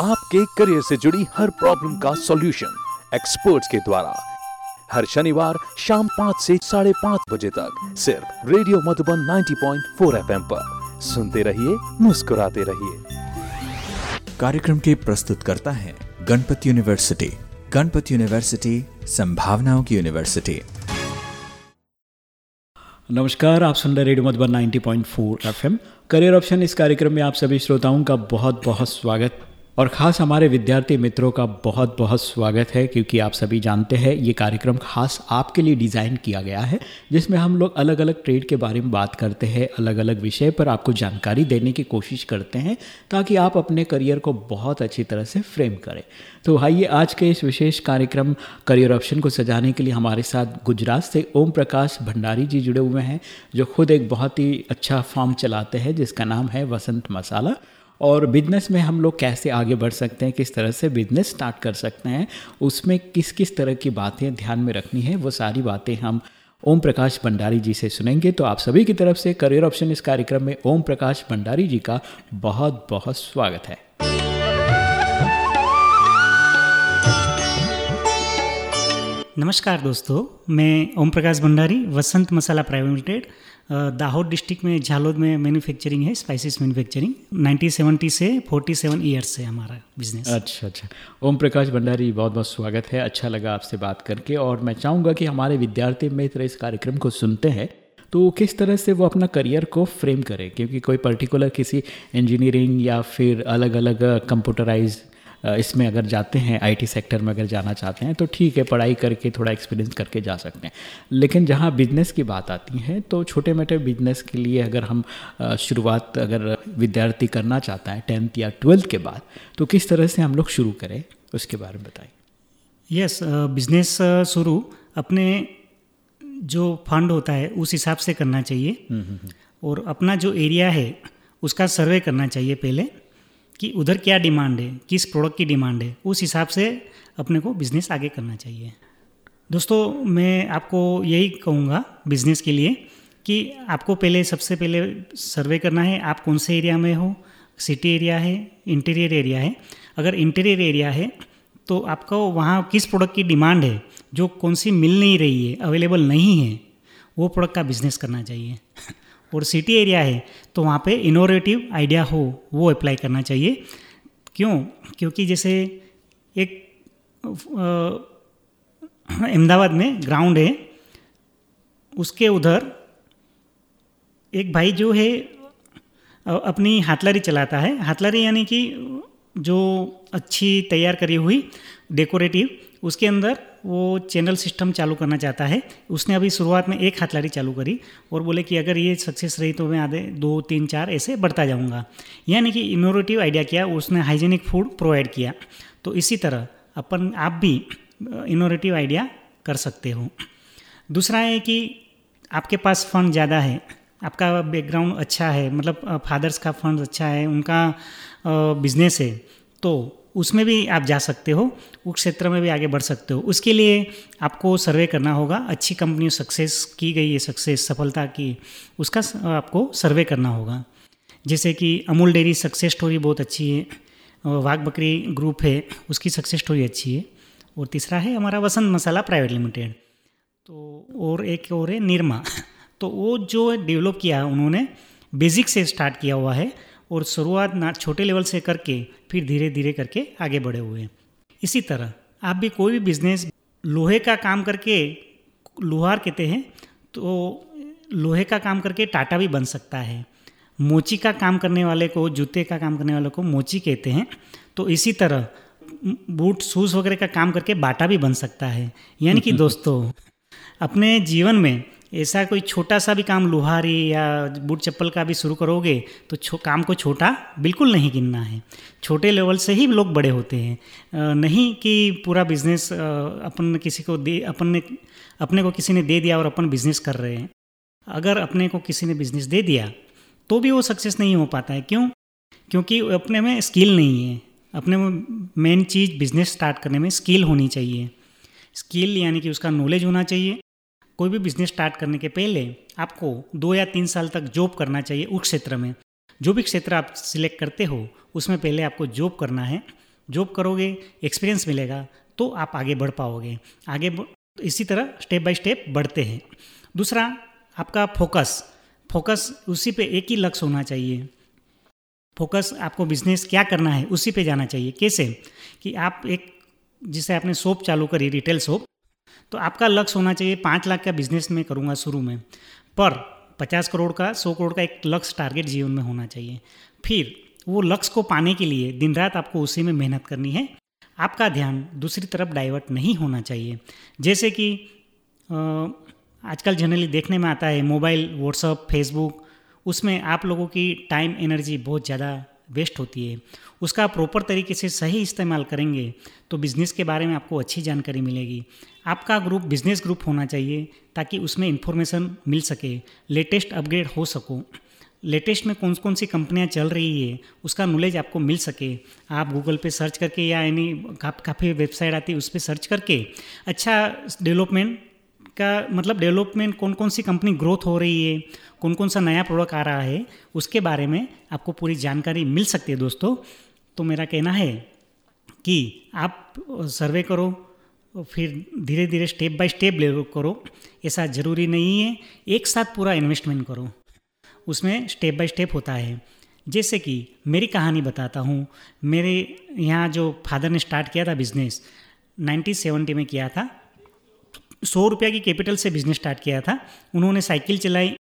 आपके करियर से जुड़ी हर प्रॉब्लम का सॉल्यूशन एक्सपर्ट्स के द्वारा। हर शनिवार शाम पाँच से साढ़े पाँच बजे तक सिर्फ़ रेडियो मधुबन 90.4 एफएम पर। सुनते रहिए मुस्कुराते रहिए। कार्यक्रम के प्रस्तुत करता है गणपति यूनिवर्सिटी। गणपति यूनिवर्सिटी संभावनाओं की यूनिवर्सिटी। नमस्कार आप सुन रहे radio Madhuban 90.4 FM career option इस कार्यक्रम में आप सभी श्रोताओं का बहुत बहुत स्वागत। और ख़ास हमारे विद्यार्थी मित्रों का बहुत बहुत स्वागत है, क्योंकि आप सभी जानते हैं, ये कार्यक्रम खास आपके लिए डिज़ाइन किया गया है, जिसमें हम लोग अलग अलग ट्रेड के बारे में बात करते हैं अलग अलग विषय पर आपको जानकारी देने की कोशिश करते हैं, ताकि आप अपने करियर को बहुत अच्छी तरह से फ्रेम करें। तो आइए, आज के इस विशेष कार्यक्रम करियर ऑप्शन को सजाने के लिए हमारे साथ गुजरात से ओम प्रकाश भंडारी जी जुड़े हुए हैं, जो खुद एक बहुत ही अच्छा फार्म चलाते हैं, जिसका नाम है वसंत मसाला। और बिज़नेस में हम लोग कैसे आगे बढ़ सकते हैं, किस तरह से बिज़नेस स्टार्ट कर सकते हैं, उसमें किस किस तरह की बातें ध्यान में रखनी है, वो सारी बातें हम ओम प्रकाश भंडारी जी से सुनेंगे। तो आप सभी की तरफ़ से करियर ऑप्शन इस कार्यक्रम में ओम प्रकाश भंडारी जी का बहुत बहुत स्वागत है। नमस्कार दोस्तों, मैं Om Prakash Bhandari, Vasant Masala private limited Dahod district में, झालोद में मैन्युफैक्चरिंग है स्पाइसेस मैन्युफैक्चरिंग 1970 से 47 ईयर्स से हमारा बिज़नेस अच्छा अच्छा। ओम प्रकाश भंडारी बहुत बहुत स्वागत है। अच्छा लगा आपसे बात करके और मैं चाहूँगा कि हमारे विद्यार्थी मित्र इस कार्यक्रम को सुनते हैं। तो किस तरह से वो अपना करियर को फ्रेम करें? क्योंकि कोई पर्टिकुलर किसी इंजीनियरिंग या फिर अलग अलग कंप्यूटराइज इसमें अगर जाते हैं आईटी सेक्टर में अगर जाना चाहते हैं तो ठीक है पढ़ाई करके थोड़ा एक्सपीरियंस करके जा सकते हैं। लेकिन जहाँ बिज़नेस की बात आती है तो छोटे मोटे बिज़नेस के लिए अगर हम शुरुआत अगर विद्यार्थी करना चाहता है टेंथ या ट्वेल्थ के बाद तो किस तरह से हम लोग शुरू करें उसके बारे में बताएँ। यस बिज़नेस शुरू अपने जो फंड होता है उस हिसाब से करना चाहिए। और अपना जो एरिया है उसका सर्वे करना चाहिए पहले। कि उधर क्या डिमांड है, किस प्रोडक्ट की डिमांड है, उस हिसाब से अपने को बिज़नेस आगे करना चाहिए। दोस्तों, मैं आपको यही कहूँगा बिज़नेस के लिए कि आपको पहले, सबसे पहले सर्वे करना है, आप कौन से एरिया में हो? सिटी एरिया है इंटीरियर एरिया है? अगर इंटीरियर एरिया है तो आपको वहाँ किस प्रोडक्ट की डिमांड है, जो कौन सी मिल नहीं रही है अवेलेबल नहीं है, वो प्रोडक्ट का बिज़नेस करना चाहिए। और सिटी एरिया है तो वहाँ पे इनोवेटिव आइडिया हो, वो अप्लाई करना चाहिए। क्यों? क्योंकि जैसे एक अहमदाबाद में ग्राउंड है, उसके उधर एक भाई जो है अपनी हाथलारी चलाता है। हाथलारी यानी कि जो अच्छी तैयार करी हुई डेकोरेटिव उसके अंदर वो चैनल सिस्टम चालू करना चाहता है। उसने अभी शुरुआत में एक हाथलारी चालू करी और बोले कि अगर ये सक्सेस रही तो मैं आधे, दो, तीन, चार ऐसे बढ़ता जाऊँगा। यानी कि इनोवेटिव आइडिया किया, उसने हाइजीनिक फ़ूड प्रोवाइड किया। तो इसी तरह अपन, आप भी इनोवेटिव आइडिया कर सकते हो। दूसरा है कि आपके पास फंड ज़्यादा है, आपका बैकग्राउंड अच्छा है मतलब फादर्स का फंड अच्छा है, उनका बिज़नेस है। तो उसमें भी आप जा सकते हो, उस क्षेत्र में भी आगे बढ़ सकते हो। उसके लिए आपको सर्वे करना होगा, अच्छी कंपनी सक्सेस की गई है, सक्सेस, सफलता की, उसका आपको सर्वे करना होगा। जैसे कि अमूल डेयरी सक्सेस स्टोरी बहुत अच्छी है वाघ बकरी ग्रुप है, उसकी सक्सेस स्टोरी अच्छी है। और तीसरा है हमारा वसंत मसाला प्राइवेट लिमिटेड। तो और एक और है, निरमा। तो वो जो डेवलप किया उन्होंने बेसिक से स्टार्ट किया हुआ है और शुरुआत ना छोटे लेवल से करके फिर धीरे धीरे करके आगे बढ़े हुए हैं। इसी तरह आप भी कोई भी बिज़नेस लोहे का काम करके लोहार कहते हैं तो लोहे का काम करके टाटा भी बन सकता है। मोची का काम करने वाले को जूते का काम करने वाले को मोची कहते हैं। तो इसी तरह बूट शूज़ वगैरह का काम करके बाटा भी बन सकता है। यानी कि दोस्तों अपने जीवन में ऐसा कोई छोटा सा भी काम, लुहारी या बूट चप्पल का भी शुरू करोगे तो काम को छोटा बिल्कुल नहीं गिनना है। छोटे लेवल से ही लोग बड़े होते हैं। नहीं कि पूरा बिज़नेस अपन किसी को दे, अपन ने, अपने को किसी ने दे दिया और अपन बिज़नेस कर रहे हैं। अगर अपने को किसी ने बिज़नेस दे दिया तो भी वो सक्सेस नहीं हो पाता है। क्यों? क्योंकि अपने में स्किल नहीं है। अपने में मेन चीज़ बिज़नेस स्टार्ट करने में स्किल होनी चाहिए। स्किल यानी कि उसका नॉलेज होना चाहिए। कोई भी बिज़नेस स्टार्ट करने के पहले आपको दो या तीन साल तक जॉब करना चाहिए उस क्षेत्र में। जो भी क्षेत्र आप सिलेक्ट करते हो, उसमें पहले आपको जॉब करना है। जॉब करोगे एक्सपीरियंस मिलेगा तो आप आगे बढ़ पाओगे। आगे बढ़- इसी तरह स्टेप बाय स्टेप बढ़ते हैं। दूसरा, आपका फोकस फोकस उसी पे एक ही लक्ष्य होना चाहिए। फोकस आपको बिज़नेस क्या करना है उसी पे जाना चाहिए। कैसे? कि आप एक, जिसे आपने शॉप चालू करी रिटेल शॉप तो आपका लक्ष्य होना चाहिए पाँच लाख का बिज़नेस मैं करूँगा शुरू में। पर पचास करोड़ का, सौ करोड़ का एक लक्ष्य टारगेट जीवन में होना चाहिए। फिर वो लक्ष्य को पाने के लिए दिन रात आपको उसी में मेहनत करनी है। आपका ध्यान दूसरी तरफ़ डाइवर्ट नहीं होना चाहिए। जैसे कि आजकल जनरली देखने में आता है मोबाइल व्हाट्सअप फेसबुक उसमें आप लोगों की टाइम एनर्जी बहुत ज़्यादा वेस्ट होती है। उसका प्रॉपर तरीके से सही इस्तेमाल करेंगे तो बिज़नेस के बारे में आपको अच्छी जानकारी मिलेगी। आपका ग्रुप बिज़नेस ग्रुप होना चाहिए, ताकि उसमें इंफॉर्मेशन मिल सके लेटेस्ट अपग्रेड हो सको। लेटेस्ट में कौन कौन सी कंपनियाँ चल रही है, उसका नॉलेज आपको मिल सके। आप गूगल पे सर्च करके या यानी काफ़ी वेबसाइट आती है, उस पर सर्च करके। अच्छा डेवलपमेंट का मतलब डेवलपमेंट कौन कौन सी कंपनी ग्रोथ हो रही है कौन कौन सा नया प्रोडक्ट आ रहा है, उसके बारे में आपको पूरी जानकारी मिल सकती है दोस्तों। तो मेरा कहना है कि आप सर्वे करो, फिर धीरे धीरे स्टेप बाय स्टेप ले करो। ऐसा ज़रूरी नहीं है, एक साथ पूरा इन्वेस्टमेंट करो। उसमें स्टेप बाय स्टेप होता है। जैसे कि मेरी कहानी बताता हूँ। मेरे यहाँ जो फादर ने स्टार्ट किया था बिज़नेस 1970 में किया था। सौ रुपया की कैपिटल से बिज़नेस स्टार्ट किया था। उन्होंने साइकिल चलाई,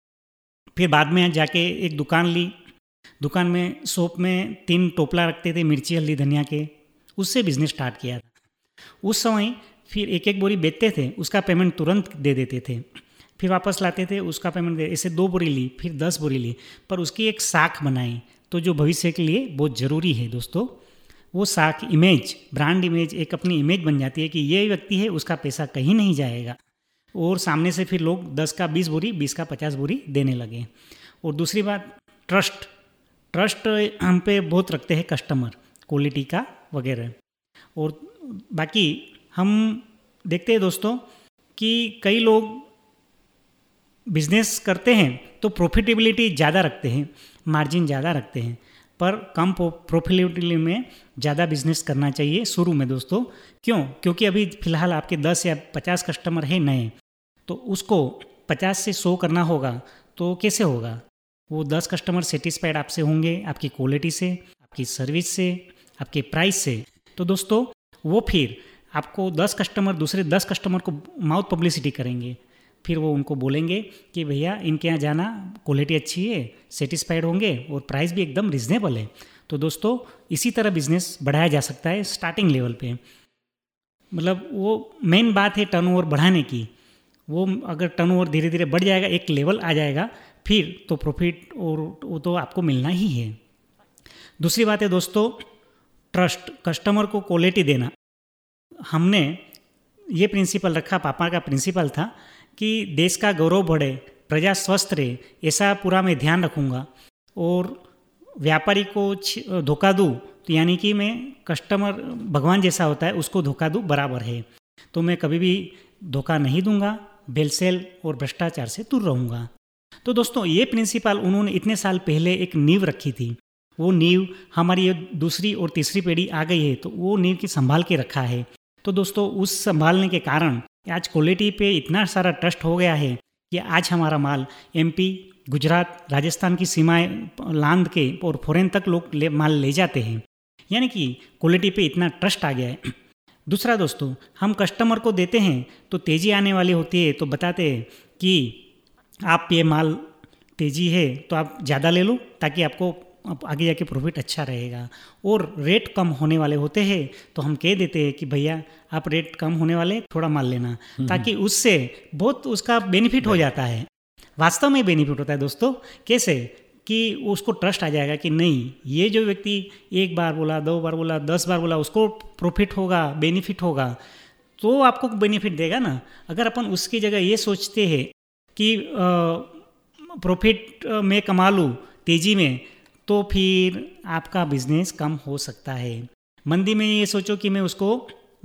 फिर बाद में जाके एक दुकान ली। दुकान में शॉप में तीन टोपला रखते थे, मिर्ची, हल्दी, धनिया के। उससे बिज़नेस स्टार्ट किया था। उस समय फिर एक एक बोरी बेचते थे, उसका पेमेंट तुरंत दे देते थे। फिर वापस लाते थे, उसका पेमेंट दे, ऐसे दो बोरी ली, फिर दस बोरी ली। पर उसकी एक साख बनाई। तो जो भविष्य के लिए बहुत ज़रूरी है दोस्तों। वो साख इमेज ब्रांड इमेज एक अपनी इमेज बन जाती है कि ये व्यक्ति है, उसका पैसा कहीं नहीं जाएगा। और सामने से फिर लोग दस का बीस बोरी, बीस का पचास बोरी देने लगे और दूसरी बात ट्रस्ट ट्रस्ट हम पे बहुत रखते हैं कस्टमर क्वालिटी का वगैरह। और बाकी हम देखते हैं दोस्तों कि कई लोग बिज़नेस करते हैं तो प्रॉफिटेबिलिटी ज़्यादा रखते हैं मार्जिन ज़्यादा रखते हैं। पर कम प्रॉफिटेबिलिटी में ज़्यादा बिज़नेस करना चाहिए शुरू में दोस्तों। क्यों? क्योंकि अभी फ़िलहाल आपके 10 या 50 कस्टमर हैं नए तो उसको 50 से 100 करना होगा तो कैसे होगा? वो 10 कस्टमर सेटिस्फाइड आपसे होंगे, आपकी क्वालिटी से, आपकी सर्विस से, आपके प्राइस से। तो दोस्तों, वो फिर आपको 10 कस्टमर दूसरे 10 कस्टमर को माउथ पब्लिसिटी करेंगे। फिर वो उनको बोलेंगे कि भैया, इनके यहाँ जाना क्वालिटी अच्छी है सेटिस्फाइड होंगे और प्राइस भी एकदम रिजनेबल है। तो दोस्तों, इसी तरह बिज़नेस बढ़ाया जा सकता है स्टार्टिंग लेवल पे। मतलब वो मेन बात है टर्नओवर बढ़ाने की। वो अगर टर्नओवर धीरे धीरे बढ़ जाएगा, एक लेवल आ जाएगा, फिर तो प्रॉफिट और वो तो आपको मिलना ही है। दूसरी बात है दोस्तों ट्रस्ट कस्टमर को क्वालिटी देना। हमने ये प्रिंसिपल रखा, पापा का प्रिंसिपल था कि देश का गौरव बढ़े, प्रजा स्वस्थ रहे, ऐसा पूरा मैं ध्यान रखूँगा। और व्यापारी को धोखा दूँ तो यानी कि मैं कस्टमर भगवान जैसा होता है, उसको धोखा दूँ, बराबर है। तो मैं कभी भी धोखा नहीं दूँगा बेलसेल और भ्रष्टाचार से दूर रहूँगा। तो दोस्तों, ये प्रिंसिपल उन्होंने इतने साल पहले एक नींव रखी थी। वो नींव हमारी दूसरी और तीसरी पीढ़ी आ गई है तो वो नींव की संभाल के रखा है। तो दोस्तों, उस संभालने के कारण आज क्वालिटी पे इतना सारा ट्रस्ट हो गया है कि आज हमारा माल एमपी गुजरात, राजस्थान की सीमाएँ लांद के और फॉरेन तक लोग ले, माल ले जाते हैं। यानी कि क्वालिटी पे इतना ट्रस्ट आ गया है। दूसरा दोस्तों, हम कस्टमर को देते हैं तो तेज़ी आने वाली होती है तो बताते हैं कि आप ये माल तेज़ी है तो आप ज़्यादा ले लो ताकि आपको आगे जाके प्रॉफिट अच्छा रहेगा। और रेट कम होने वाले होते हैं तो हम कह देते हैं कि भैया आप रेट कम होने वाले थोड़ा माल लेना ताकि उससे बहुत उसका बेनिफिट हो जाता है। वास्तव में बेनिफिट होता है दोस्तों। कैसे? कि उसको ट्रस्ट आ जाएगा कि नहीं ये जो व्यक्ति एक बार बोला दो बार बोला दस बार बोला उसको प्रॉफिट होगा बेनिफिट होगा तो आपको बेनिफिट देगा ना। अगर अपन उसकी जगह ये सोचते हैं कि प्रॉफिट में कमा लूँ तेज़ी में तो फिर आपका बिज़नेस कम हो सकता है। मंदी में ये सोचो कि मैं उसको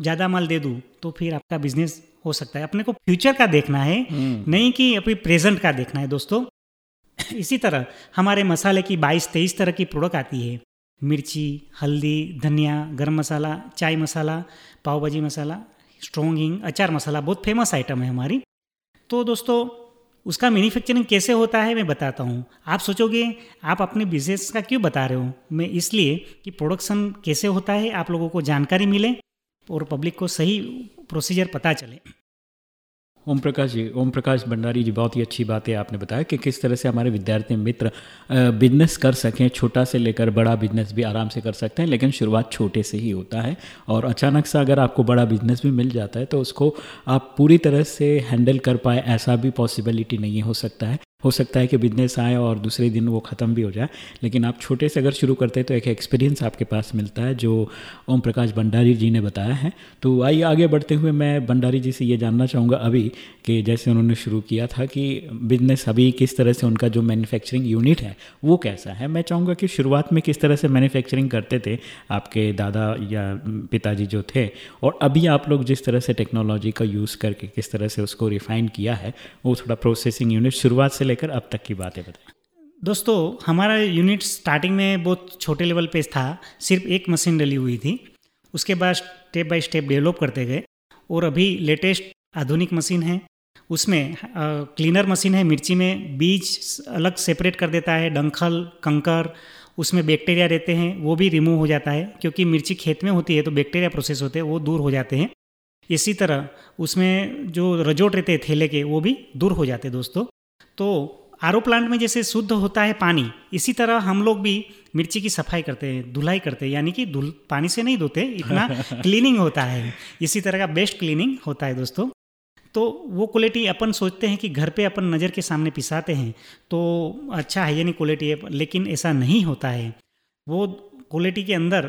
ज़्यादा माल दे दूँ तो फिर आपका बिज़नेस हो सकता है। अपने को फ्यूचर का देखना है नहीं कि अभी प्रेजेंट का देखना है दोस्तों। इसी तरह हमारे मसाले की 22-23 तरह की प्रोडक्ट आती है। मिर्ची हल्दी धनिया गरम मसाला चाय मसाला पाव भाजी मसाला स्ट्रॉन्ग हिंग अचार मसाला बहुत फ़ेमस आइटम है हमारी। तो दोस्तों उसका मैन्युफैक्चरिंग कैसे होता है, मैं बताता हूँ। आप सोचोगे, आप अपने बिज़नेस का क्यों बता रहे हो? मैं इसलिए कि प्रोडक्शन कैसे होता है, आप लोगों को जानकारी मिले और पब्लिक को सही प्रोसीजर पता चले। ओम प्रकाश जी, ओम प्रकाश भंडारी जी, बहुत ही अच्छी बात है आपने बताया कि किस तरह से हमारे विद्यार्थी मित्र बिज़नेस कर सकें, छोटा से लेकर बड़ा बिज़नेस भी आराम से कर सकते हैं, लेकिन शुरुआत छोटे से ही होता है और अचानक से अगर आपको बड़ा बिज़नेस भी मिल जाता है तो उसको आप पूरी तरह से हैंडल कर पाए, ऐसा भी पॉसिबिलिटी नहीं हो सकता है। हो सकता है कि बिज़नेस आए और दूसरे दिन वो ख़त्म भी हो जाए, लेकिन आप छोटे से अगर शुरू करते हैं तो एक एक्सपीरियंस आपके पास मिलता है, जो ओम प्रकाश भंडारी जी ने बताया है। तो आइए आगे बढ़ते हुए मैं भंडारी जी से ये जानना चाहूँगा अभी कि जैसे उन्होंने शुरू किया था कि बिज़नेस अभी किस तरह से उनका जो मैन्युफैक्चरिंग यूनिट है, वो कैसा है? मैं चाहूँगा कि शुरुआत में किस तरह से मैन्युफैक्चरिंग करते थे आपके दादा या पिताजी जो थे, और अभी आप लोग जिस तरह से टेक्नोलॉजी का यूज़ करके किस तरह से उसको रिफ़ाइन किया है, वो थोड़ा प्रोसेसिंग यूनिट शुरुआत से लेकर अब तक की बातें बताएँ। दोस्तों, हमारा यूनिट स्टार्टिंग में बहुत छोटे लेवल पे था। सिर्फ़ एक मशीन डली हुई थी। उसके बाद स्टेप बाय स्टेप डेवलप करते गए। और अभी लेटेस्ट आधुनिक मशीन है। उसमें क्लीनर मशीन है। मिर्ची में बीज अलग सेपरेट कर देता है। डंखल, कंकर, उसमें बैक्टीरिया रहते हैं। वो भी रिमूव हो जाता है। क्योंकि मिर्ची खेत में होती है तो बैक्टीरिया प्रोसेस होते हैं, वो दूर हो जाते हैं। इसी तरह उसमें जो रजोट रहते हैं, थैले के, वो भी दूर हो जाते दोस्तों। तो आर प्लांट में जैसे शुद्ध होता है पानी इसी तरह हम लोग भी मिर्ची की सफ़ाई करते हैं धुलाई करते हैं यानी कि धुल पानी से नहीं धोते इतना क्लीनिंग होता है। इसी तरह का बेस्ट क्लीनिंग होता है दोस्तों। तो वो क्वालिटी अपन सोचते हैं कि घर पे अपन नज़र के सामने पिसाते हैं तो अच्छा हाइजेनिक क्वालिटी है लेकिन ऐसा नहीं होता है। वो क्वालिटी के अंदर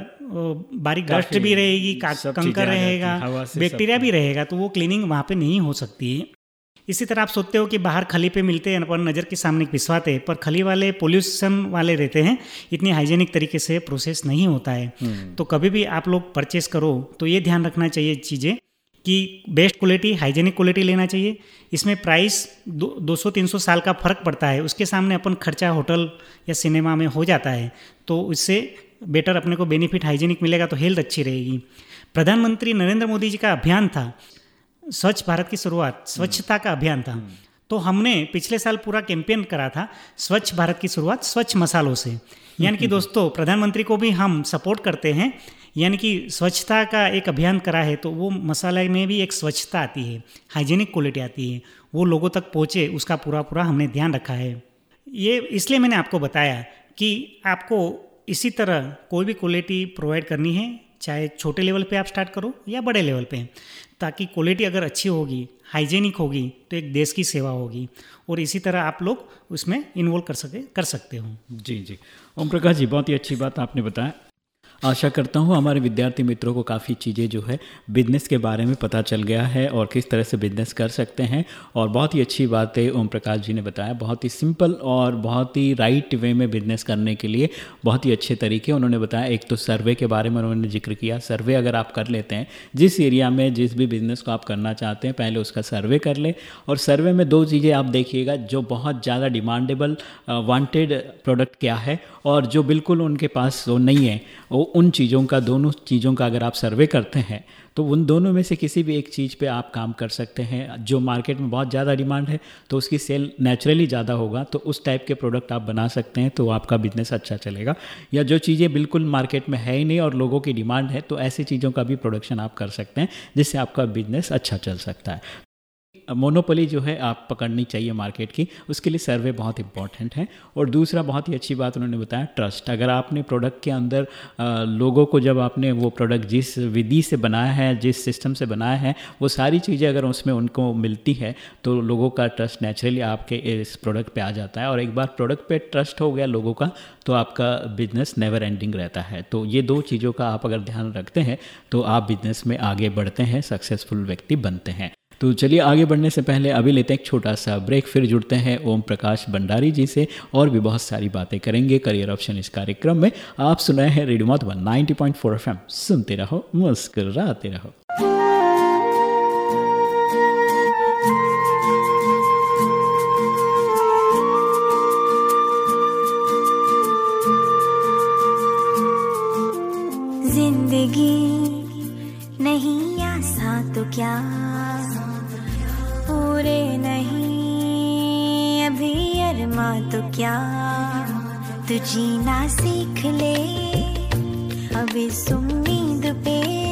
बारीक डस्ट भी रहेगी कंकर रहेगा बैक्टीरिया भी रहेगा तो वो क्लीनिंग वहाँ पे नहीं हो सकती। है इसी तरह आप सोचते हो कि बाहर खली पे मिलते हैं अपन नज़र के सामने पिसवाते हैं पर खली वाले पोल्यूशन वाले रहते हैं इतनी हाइजेनिक तरीके से प्रोसेस नहीं होता है। हम्म। तो कभी भी आप लोग परचेस करो तो ये ध्यान रखना चाहिए चीज़ें कि बेस्ट क्वालिटी हाइजेनिक क्वालिटी लेना चाहिए। इसमें प्राइस दो सौ तीन सौ साल का फ़र्क पड़ता है। उसके सामने अपन खर्चा होटल या सिनेमा में हो जाता है तो इससे बेटर अपने को बेनिफिट हाइजेनिक मिलेगा तो हेल्थ अच्छी रहेगी। प्रधानमंत्री नरेंद्र मोदी जी का अभियान था स्वच्छ भारत की शुरुआत स्वच्छता का अभियान था। तो हमने पिछले साल पूरा कैंपेन करा था स्वच्छ भारत की शुरुआत स्वच्छ मसालों से। यानी कि दोस्तों प्रधानमंत्री को भी हम सपोर्ट करते हैं। यानी कि स्वच्छता का एक अभियान करा है तो वो मसाले में भी एक स्वच्छता आती है हाइजीनिक क्वालिटी आती है वो लोगों तक पहुँचे उसका पूरा पूरा हमने ध्यान रखा है। ये इसलिए मैंने आपको बताया कि आपको इसी तरह कोई भी क्वालिटी प्रोवाइड करनी है चाहे छोटे लेवल पे आप स्टार्ट करो या बड़े लेवल पे। ताकि क्वालिटी अगर अच्छी होगी हाइजेनिक होगी तो एक देश की सेवा होगी। और इसी तरह आप लोग उसमें इन्वॉल्व कर सके, कर सकते हो। जी जी। ओम प्रकाश जी, बहुत ही अच्छी बात आपने बताया। आशा करता हूँ हमारे विद्यार्थी मित्रों को काफ़ी चीज़ें जो है बिज़नेस के बारे में पता चल गया है और किस तरह से बिज़नेस कर सकते हैं। और बहुत ही अच्छी बात है ओम प्रकाश जी ने बताया। बहुत ही सिंपल और बहुत ही राइट वे में बिज़नेस करने के लिए बहुत ही अच्छे तरीके उन्होंने बताया। एक तो सर्वे के बारे में उन्होंने ज़िक्र किया। सर्वे अगर आप कर लेते हैं, जिस एरिया में जिस भी बिज़नेस को आप करना चाहते हैं, पहले उसका सर्वे कर लें। और सर्वे में दो चीज़ें आप देखिएगा जो बहुत ज़्यादा डिमांडेबल वांटेड प्रोडक्ट क्या है और जो बिल्कुल उनके पास वो नहीं है, वो उन चीज़ों का, दोनों चीज़ों का अगर आप सर्वे करते हैं तो उन दोनों में से किसी भी एक चीज़ पे आप काम कर सकते हैं। जो मार्केट में बहुत ज़्यादा डिमांड है तो उसकी सेल नेचुरली ज़्यादा होगा तो उस टाइप के प्रोडक्ट आप बना सकते हैं तो आपका बिज़नेस अच्छा चलेगा। या जो चीज़ें बिल्कुल मार्केट में है ही नहीं और लोगों की डिमांड है तो ऐसी चीज़ों का भी प्रोडक्शन आप कर सकते हैं, जिससे आपका बिज़नेस अच्छा चल सकता है। मोनोपोली जो है आप पकड़नी चाहिए मार्केट की उसके लिए सर्वे बहुत इंपॉर्टेंट है। और दूसरा बहुत ही अच्छी बात उन्होंने बताया ट्रस्ट। अगर आपने प्रोडक्ट के अंदर आ, लोगों को जब आपने वो प्रोडक्ट जिस विधि से बनाया है जिस सिस्टम से बनाया है वो सारी चीज़ें अगर उसमें उनको मिलती है तो लोगों का ट्रस्ट नेचुरली आपके इस प्रोडक्ट पर आ जाता है। और एक बार प्रोडक्ट पर ट्रस्ट हो गया लोगों का तो आपका बिज़नेस नेवर एंडिंग रहता है। तो ये दो चीज़ों का आप अगर ध्यान रखते हैं तो आप बिज़नेस में आगे बढ़ते हैं सक्सेसफुल व्यक्ति बनते हैं। तो चलिए आगे बढ़ने से पहले अभी लेते हैं एक छोटा सा ब्रेक, फिर जुड़ते हैं ओम प्रकाश भंडारी जी से और भी बहुत सारी बातें करेंगे करियर ऑप्शन इस कार्यक्रम में। आप सुनाए हैं रेडियो मधुबन 90.4 एफएम। सुनते रहो, मुस्कराते रहो। तू जीना सीख ले। अब इस उम्मीद पे।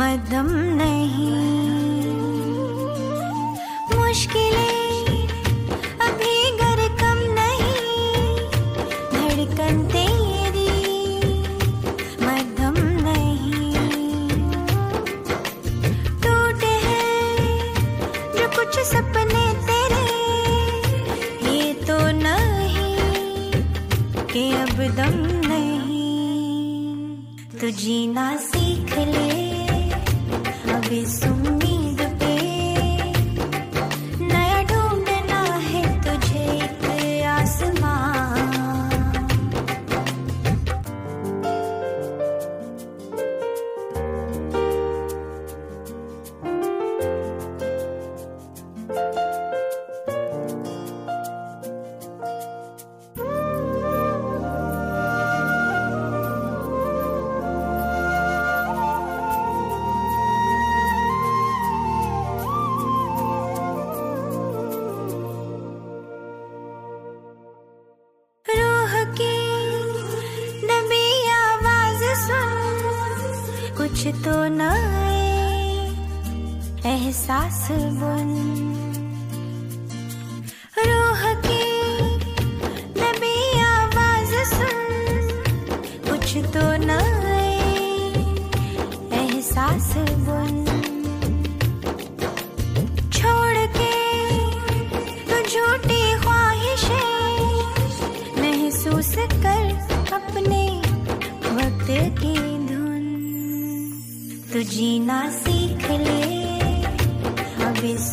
मदम नहीं। मुश्किलें अभी गर कम नहीं। धड़कन तेरी मदम नहीं। टूटे हैं जो कुछ सपने तेरे, ये तो नहीं कि अब दम जीना सीख ले। अभी इस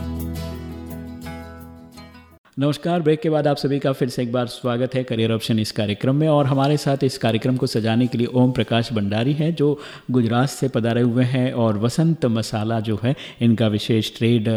नमस्कार, ब्रेक के बाद आप सभी का फिर से एक बार स्वागत है करियर ऑप्शन इस कार्यक्रम में और हमारे साथ इस कार्यक्रम को सजाने के लिए ओम प्रकाश भंडारी हैं, जो गुजरात से पधारे हुए हैं और वसंत मसाला जो है, इनका विशेष ट्रेड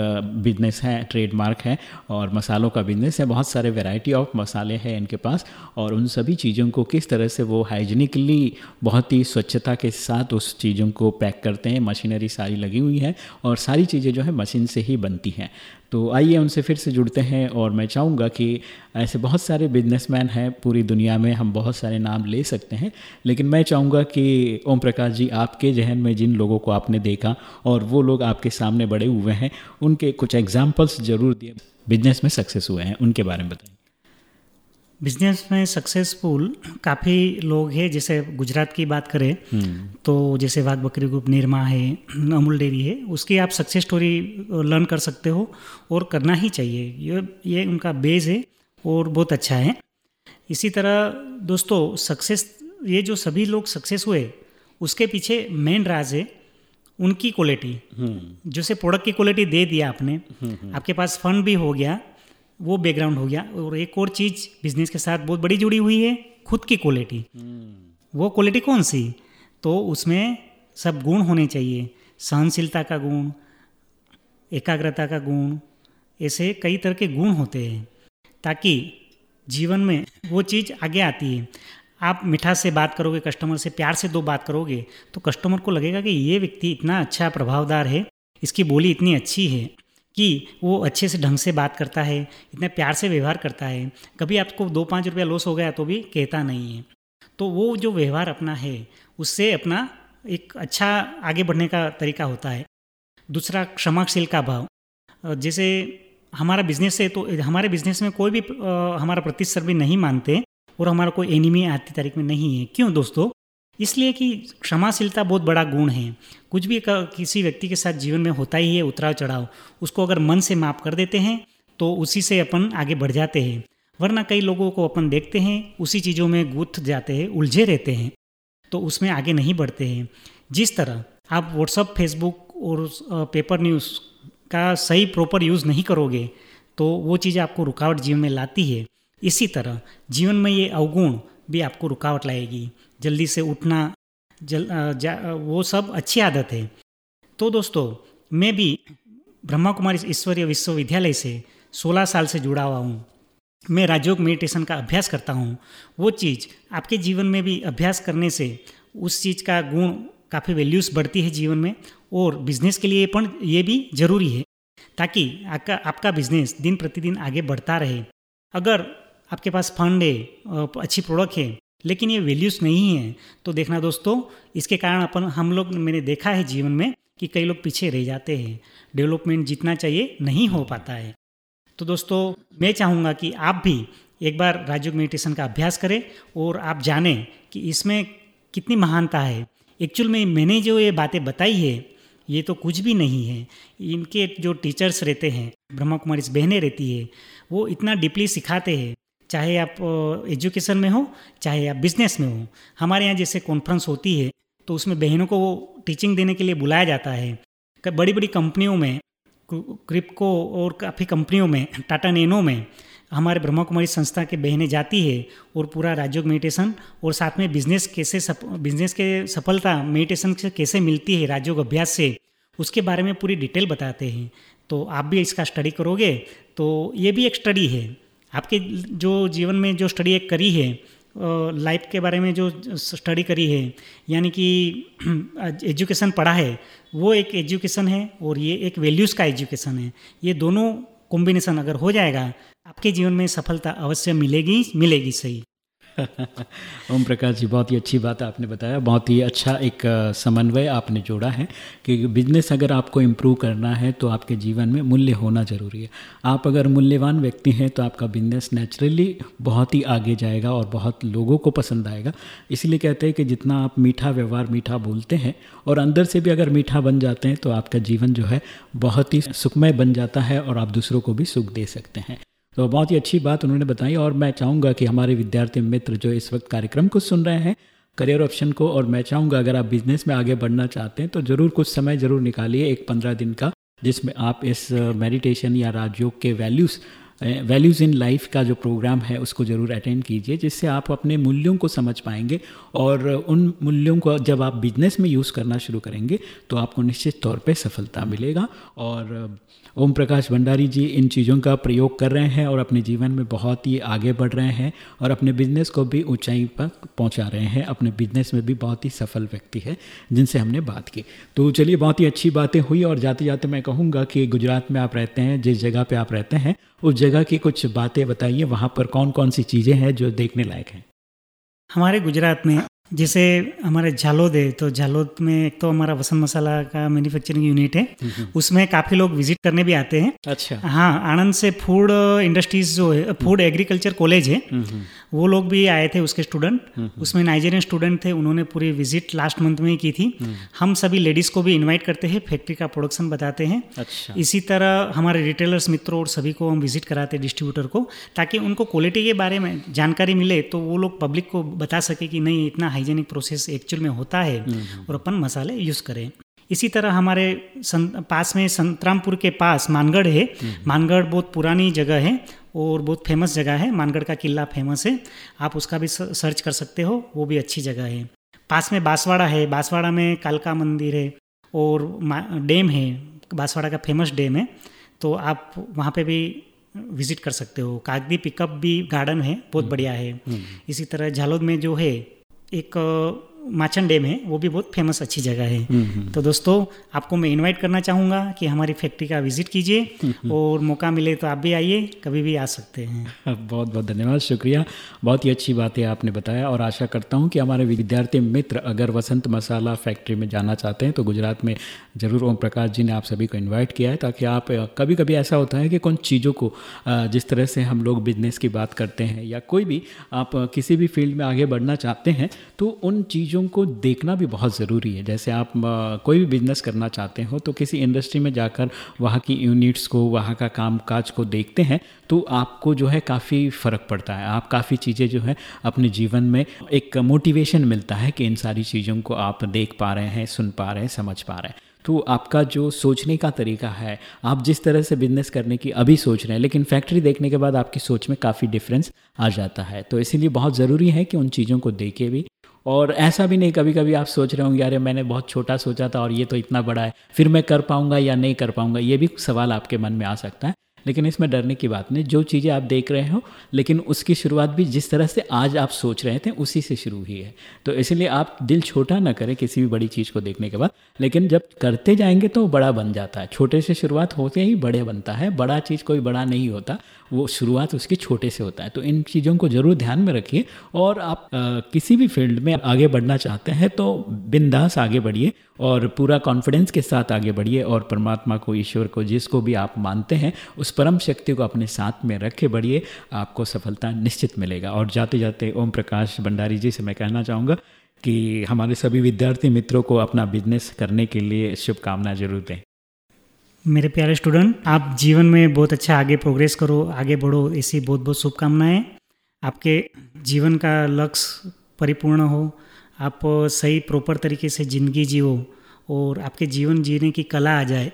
बिज़नेस है ट्रेडमार्क है और मसालों का बिज़नेस है। बहुत सारे वेराइटी ऑफ़ मसाले हैं इनके पास और उन सभी चीज़ों को किस तरह से वो हाइजीनिकली बहुत ही स्वच्छता के साथ उस चीज़ों को पैक करते हैं। मशीनरी सारी लगी हुई है और सारी चीज़ें जो है मशीन से ही बनती हैं। तो आइए उनसे फिर से जुड़ते हैं और मैं चाहूँगा कि ऐसे बहुत सारे बिजनेसमैन हैं पूरी दुनिया में, हम बहुत सारे नाम ले सकते हैं। लेकिन मैं चाहूँगा कि ओम प्रकाश जी, आपके जहन में जिन लोगों को आपने देखा और वो लोग आपके सामने बड़े हुए हैं, उनके कुछ एग्जाम्पल्स ज़रूर दिए। बिज़नेस में सक्सेस हुए हैं, उनके बारे में बताइए। बिज़नेस में सक्सेसफुल काफ़ी लोग हैं जैसे गुजरात की बात करें तो जैसे वाघ बकरी ग्रुप निर्मा है अमूल डेयरी है उसकी आप सक्सेस स्टोरी लर्न कर सकते हो और करना ही चाहिए। ये ये उनका बेस है और बहुत अच्छा है। इसी तरह दोस्तों सक्सेस ये जो सभी लोग सक्सेस हुए उसके पीछे मेन राज है उनकी क्वालिटी जैसे प्रोडक्ट की क्वालिटी दे दिया आपने। आपके पास फंड भी हो गया वो बैकग्राउंड हो गया और एक और चीज़ बिज़नेस के साथ बहुत बड़ी जुड़ी हुई है खुद की क्वालिटी वो क्वालिटी कौन सी? तो उसमें सब गुण होने चाहिए। सहनशीलता का गुण एकाग्रता का गुण ऐसे कई तरह के गुण होते हैं ताकि जीवन में वो चीज़ आगे आती है। आप मिठास से बात करोगे कस्टमर से प्यार से दो बात करोगे तो कस्टमर को लगेगा कि ये व्यक्ति इतना अच्छा प्रभावदार है इसकी बोली इतनी अच्छी है। कि वो अच्छे से ढंग से बात करता है, इतने प्यार से व्यवहार करता है। कभी आपको दो पाँच रुपया लॉस हो गया तो भी कहता नहीं है। तो वो जो व्यवहार अपना है, उससे अपना एक अच्छा आगे बढ़ने का तरीका होता है। दूसरा, क्षमाशील का भाव। जैसे हमारा बिज़नेस है तो हमारे बिज़नेस में कोई भी हमारा प्रतिस्पर्धी नहीं मानते और हमारा कोई एनिमी आज की तारीख में नहीं है। क्यों दोस्तों? इसलिए कि क्षमाशीलता बहुत बड़ा गुण है। कुछ भी किसी व्यक्ति के साथ जीवन में होता ही है उतराव चढ़ाव उसको अगर मन से माफ़ कर देते हैं तो उसी से अपन आगे बढ़ जाते हैं। वरना कई लोगों को अपन देखते हैं, उसी चीज़ों में गुथ जाते हैं, उलझे रहते हैं तो उसमें आगे नहीं बढ़ते हैं। जिस तरह आप व्हाट्सअप फेसबुक और पेपर न्यूज़ का सही प्रॉपर यूज़ नहीं करोगे तो वो चीज़ आपको रुकावट जीवन में लाती है। इसी तरह जीवन में ये अवगुण भी आपको रुकावट लाएगी जल्दी से उठना जल जा, वो सब अच्छी आदत है। तो दोस्तों मैं भी ब्रह्मा कुमारी ईश्वरीय विश्वविद्यालय से 16 साल से जुड़ा हुआ हूँ। मैं राजयोग मेडिटेशन का अभ्यास करता हूँ। वो चीज़ आपके जीवन में भी अभ्यास करने से उस चीज़ का गुण काफ़ी वैल्यूज़ बढ़ती है जीवन में और बिज़नेस के लिए पण ये भी ज़रूरी है ताकि आपका आपका बिज़नेस दिन प्रतिदिन आगे बढ़ता रहे। अगर आपके पास फंड है अच्छी प्रोडक्ट है, लेकिन ये वैल्यूज़ नहीं है। तो देखना दोस्तों, इसके कारण अपन, हम लोग, मैंने देखा है जीवन में कि कई लोग पीछे रह जाते हैं। डेवलपमेंट जितना चाहिए नहीं हो पाता है। तो दोस्तों, मैं चाहूँगा कि आप भी एक बार राजयोग मेडिटेशन का अभ्यास करें और आप जानें कि इसमें कितनी महानता है। एक्चुअल में मैंने जो ये बातें बताई है, ये तो कुछ भी नहीं है। इनके जो टीचर्स रहते हैं, ब्रह्मा कुमारी बहनें रहती है, वो इतना डीपली सिखाते हैं। चाहे आप एजुकेशन में हो चाहे आप बिज़नेस में हो हमारे यहाँ जैसे कॉन्फ्रेंस होती है तो उसमें बहनों को वो टीचिंग देने के लिए बुलाया जाता है। बड़ी बड़ी कंपनियों में क्रिपको और काफ़ी कंपनियों में टाटा नैनो में हमारे ब्रह्मा कुमारी संस्था के बहनें जाती है और पूरा राजयोग मेडिटेशन और साथ में बिज़नेस कैसे सप, बिज़नेस के सफलता मेडिटेशन से कैसे मिलती है राजयोग अभ्यास से उसके बारे में पूरी डिटेल बताते हैं। तो आप भी इसका स्टडी करोगे तो ये भी एक स्टडी है। आपके जो जीवन में जो स्टडी एक करी है लाइफ के बारे में जो स्टडी करी है, यानी कि एजुकेशन पढ़ा है, वो एक एजुकेशन है और ये एक वैल्यूज़ का एजुकेशन है। ये दोनों कॉम्बिनेशन अगर हो जाएगा, आपके जीवन में सफलता अवश्य मिलेगी मिलेगी सही। ओम प्रकाश जी, बहुत ही अच्छी बात आपने बताया। बहुत ही अच्छा एक समन्वय आपने जोड़ा है कि बिज़नेस अगर आपको इम्प्रूव करना है तो आपके जीवन में मूल्य होना ज़रूरी है। आप अगर मूल्यवान व्यक्ति हैं तो आपका बिज़नेस नेचुरली बहुत ही आगे जाएगा और बहुत लोगों को पसंद आएगा। इसलिए कहते हैं कि जितना आप मीठा व्यवहार मीठा बोलते हैं और अंदर से भी अगर मीठा बन जाते हैं तो आपका जीवन जो है बहुत ही सुखमय बन जाता है और आप दूसरों को भी सुख दे सकते हैं। तो बहुत ही अच्छी बात उन्होंने बताई और मैं चाहूँगा कि हमारे विद्यार्थी मित्र जो इस वक्त कार्यक्रम को सुन रहे हैं करियर ऑप्शन को, और मैं चाहूँगा अगर आप बिज़नेस में आगे बढ़ना चाहते हैं तो ज़रूर कुछ समय ज़रूर निकालिए एक पंद्रह दिन का, जिसमें आप इस मेडिटेशन या राजयोग के वैल्यूज़ वैल्यूज़ इन लाइफ का जो प्रोग्राम है, उसको ज़रूर अटेंड कीजिए, जिससे आप अपने मूल्यों को समझ पाएँगे और उन मूल्यों को जब आप बिज़नेस में यूज़ करना शुरू करेंगे तो आपको निश्चित तौर पे सफलता मिलेगा। और ओम प्रकाश भंडारी जी इन चीज़ों का प्रयोग कर रहे हैं और अपने जीवन में बहुत ही आगे बढ़ रहे हैं और अपने बिज़नेस को भी ऊंचाई पर पहुँचा रहे हैं। अपने बिज़नेस में भी बहुत ही सफल व्यक्ति है, जिनसे हमने बात की। तो चलिए, बहुत ही अच्छी बातें हुई और जाते जाते मैं कहूँगा कि गुजरात में आप रहते हैं, जिस जगह पे आप रहते हैं, उस जगह की कुछ बातें बताइए वहाँ पर कौन कौन सी चीज़ें हैं जो देखने लायक हैं? हमारे गुजरात में जैसे हमारे झालोद है तो झालोद में एक तो हमारा वसंत मसाला का मैन्युफैक्चरिंग यूनिट है। उसमें काफ़ी लोग विज़िट करने भी आते हैं। अच्छा। हाँ आनंद से फ़ूड इंडस्ट्रीज़ जो है फ़ूड एग्रीकल्चर कॉलेज है। वो लोग भी आए थे उसके स्टूडेंट उसमें नाइजीरियन स्टूडेंट थे उन्होंने पूरी विज़िट लास्ट मंथ में ही की थी। हम सभी लेडीज़ को भी इनवाइट करते हैं फैक्ट्री का प्रोडक्शन बताते हैं। अच्छा। इसी तरह हमारे रिटेलर्स मित्रों और सभी को हम विज़िट कराते हैं डिस्ट्रीब्यूटर को ताकि उनको क्वालिटी के बारे में जानकारी मिले तो वो लोग पब्लिक को बता सके कि नहीं इतना हाइजेनिक प्रोसेस एक्चुअल में होता है और अपन मसाले यूज़ करें। इसी तरह हमारे पास में संतरामपुर के पास मानगढ़ है। मानगढ़ बहुत पुरानी जगह है और बहुत फ़ेमस जगह है मानगढ़ का किला फ़ेमस है। आप उसका भी सर्च कर सकते हो वो भी अच्छी जगह है। पास में बांसवाड़ा है बांसवाड़ा में कालका मंदिर है और डैम है बांसवाड़ा का फ़ेमस डैम है। तो आप वहाँ पे भी विज़िट कर सकते हो। कागदी पिकअप भी गार्डन है बहुत बढ़िया है। इसी तरह झालोद में जो है एक माचन डैम है वो भी बहुत फ़ेमस अच्छी जगह है। तो दोस्तों आपको मैं इनवाइट करना चाहूँगा कि हमारी फैक्ट्री का विज़िट कीजिए और मौका मिले तो आप भी आइए कभी भी आ सकते हैं। बहुत बहुत धन्यवाद शुक्रिया। बहुत ही अच्छी बातें आपने बताया और आशा करता हूँ कि हमारे विद्यार्थी मित्र अगर वसंत मसाला फैक्ट्री में जाना चाहते हैं तो गुजरात में ज़रूर ओम प्रकाश जी ने आप सभी को इन्वाइट किया है ताकि आप कभी कभी ऐसा होता है कि कुछ चीज़ों को जिस तरह से हम लोग बिज़नेस की बात करते हैं या कोई भी आप किसी भी फ़ील्ड में आगे बढ़ना चाहते हैं तो उन चीज़ों को देखना भी बहुत ज़रूरी है। जैसे आप कोई भी बिज़नेस करना चाहते हो तो किसी इंडस्ट्री में जाकर वहाँ की यूनिट्स को, वहाँ का काम काज को देखते हैं तो आपको जो है काफ़ी फ़र्क पड़ता है। आप काफ़ी चीज़ें जो है अपने जीवन में एक मोटिवेशन मिलता है कि इन सारी चीज़ों को आप देख पा रहे हैं, सुन पा रहे हैं, समझ पा रहे हैं। तो आपका जो सोचने का तरीका है, आप जिस तरह से बिज़नेस करने की अभी सोच रहे हैं, लेकिन फैक्ट्री देखने के बाद आपकी सोच में काफ़ी डिफरेंस आ जाता है। तो इसीलिए बहुत ज़रूरी है कि उन चीज़ों को देखे भी। और ऐसा भी नहीं कभी कभी आप सोच रहे होंगे, अरे, मैंने बहुत छोटा सोचा था और ये तो इतना बड़ा है, फिर मैं कर पाऊँगा या नहीं कर पाऊँगा? ये भी सवाल आपके मन में आ सकता है। लेकिन इसमें डरने की बात नहीं, जो चीज़ें आप देख रहे हो, लेकिन उसकी शुरुआत भी जिस तरह से आज आप सोच रहे थे, उसी से शुरू हुई है। तो इसलिए आप दिल छोटा ना करें किसी भी बड़ी चीज़ को देखने के बाद, लेकिन जब करते जाएँगे तो बड़ा बन जाता है। छोटे से शुरुआत होते ही बड़े बनता है, बड़ा चीज़ कोई बड़ा नहीं होता, वो शुरुआत उसकी छोटे से होता है। तो इन चीज़ों को ज़रूर ध्यान में रखिए, और आप किसी भी फ़ील्ड में आगे बढ़ना चाहते हैं तो बिंदास आगे बढ़िए और पूरा कॉन्फिडेंस के साथ आगे बढ़िए और परमात्मा को, ईश्वर को, जिसको भी आप मानते हैं, उस परम शक्ति को अपने साथ में रखे बढ़िए, आपको सफलता निश्चित मिलेगा। और जाते जाते ओम प्रकाश भंडारी जी से मैं कहना चाहूँगा कि हमारे सभी विद्यार्थी मित्रों को अपना बिज़नेस करने के लिए शुभकामना ज़रूर दें। मेरे प्यारे स्टूडेंट आप जीवन में बहुत अच्छा आगे प्रोग्रेस करो, आगे बढ़ो, ऐसी बहुत बहुत शुभकामनाएँ। आपके जीवन का लक्ष्य परिपूर्ण हो आप सही प्रॉपर तरीके से ज़िंदगी जियो और आपके जीवन जीने की कला आ जाए।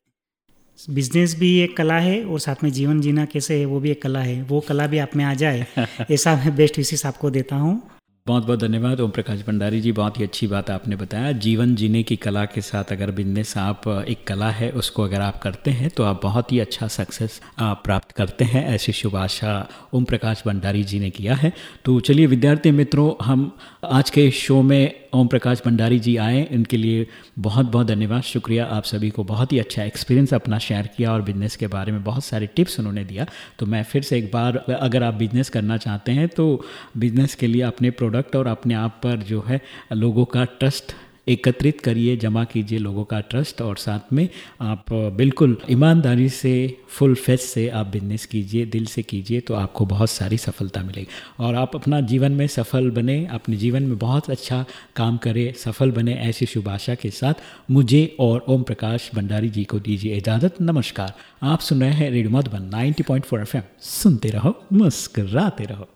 बिज़नेस भी एक कला है और साथ में जीवन जीना कैसे है वो भी एक कला है। वो कला भी आप में आ जाए। ऐसा मैं बेस्ट विशेष आपको देता हूँ। बहुत बहुत धन्यवाद। ओम प्रकाश भंडारी जी, बहुत ही अच्छी बात आपने बताया। जीवन जीने की कला के साथ अगर बिज़नेस आप, एक कला है, उसको अगर आप करते हैं तो आप बहुत ही अच्छा सक्सेस आप प्राप्त करते हैं, ऐसी शुभ आशा ओम प्रकाश भंडारी जी ने किया है। तो चलिए विद्यार्थी मित्रों, हम आज के शो में ओम प्रकाश भंडारी जी आए, इनके लिए बहुत बहुत धन्यवाद। शुक्रिया आप सभी को। बहुत ही अच्छा एक्सपीरियंस अपना शेयर किया और बिज़नेस के बारे में बहुत सारे टिप्स उन्होंने दिया। तो मैं फिर से एक बार, अगर आप बिज़नेस करना चाहते हैं तो बिज़नेस के लिए अपने प्रोडक्ट और अपने आप पर जो है, लोगों का ट्रस्ट एकत्रित करिए, जमा कीजिए लोगों का ट्रस्ट और साथ में आप बिल्कुल ईमानदारी से फुल फेस से आप बिज़नेस कीजिए, दिल से कीजिए तो आपको बहुत सारी सफलता मिलेगी। और आप अपना जीवन में सफल बने, अपने जीवन में बहुत अच्छा काम करें, सफल बने ऐसी शुभ आशा के साथ मुझे और ओम प्रकाश भंडारी जी को दीजिए इजाज़त। नमस्कार। आप सुन रहे हैं रेडियो मधुबन 90.4 एफएम। सुनते रहो, मुस्कराते रहो।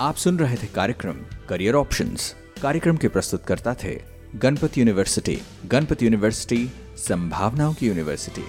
आप सुन रहे थे कार्यक्रम करियर ऑप्शंस कार्यक्रम के प्रस्तुतकर्ता थे गणपति यूनिवर्सिटी गणपति यूनिवर्सिटी संभावनाओं की यूनिवर्सिटी।